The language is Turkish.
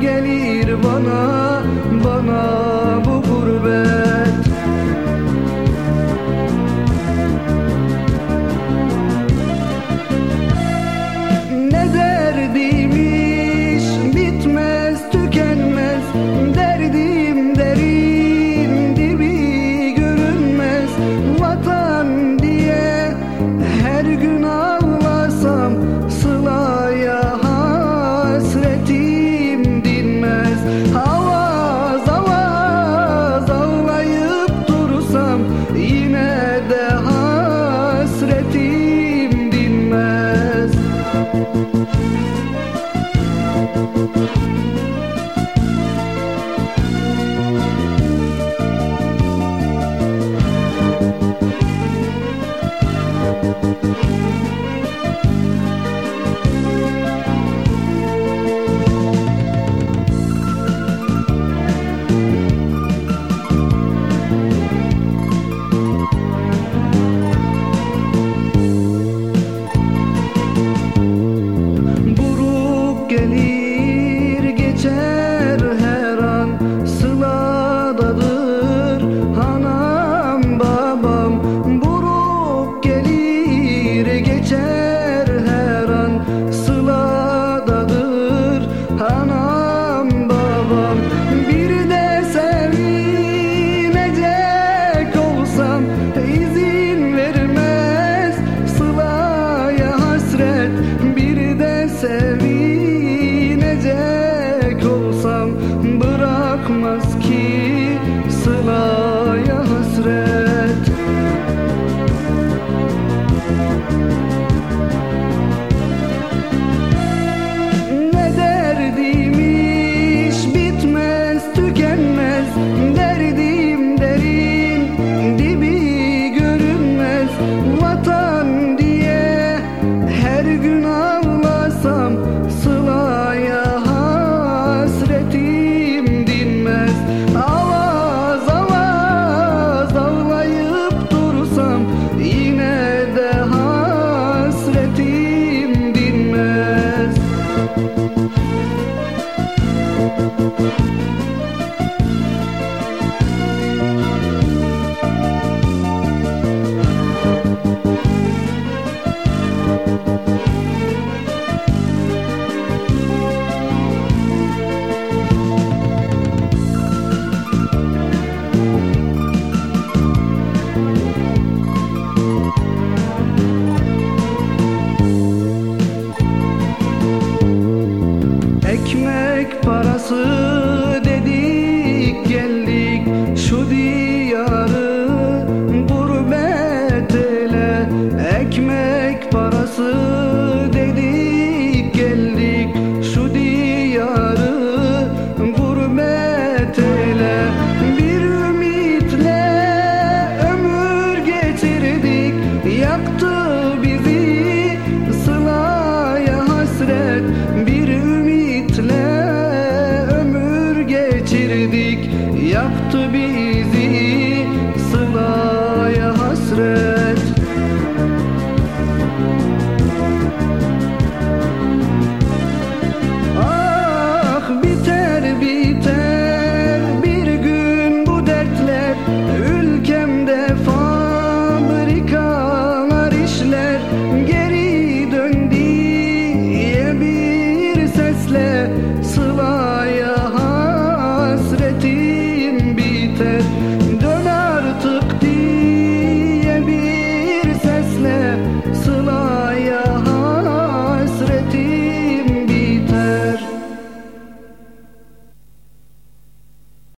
gelir bana bana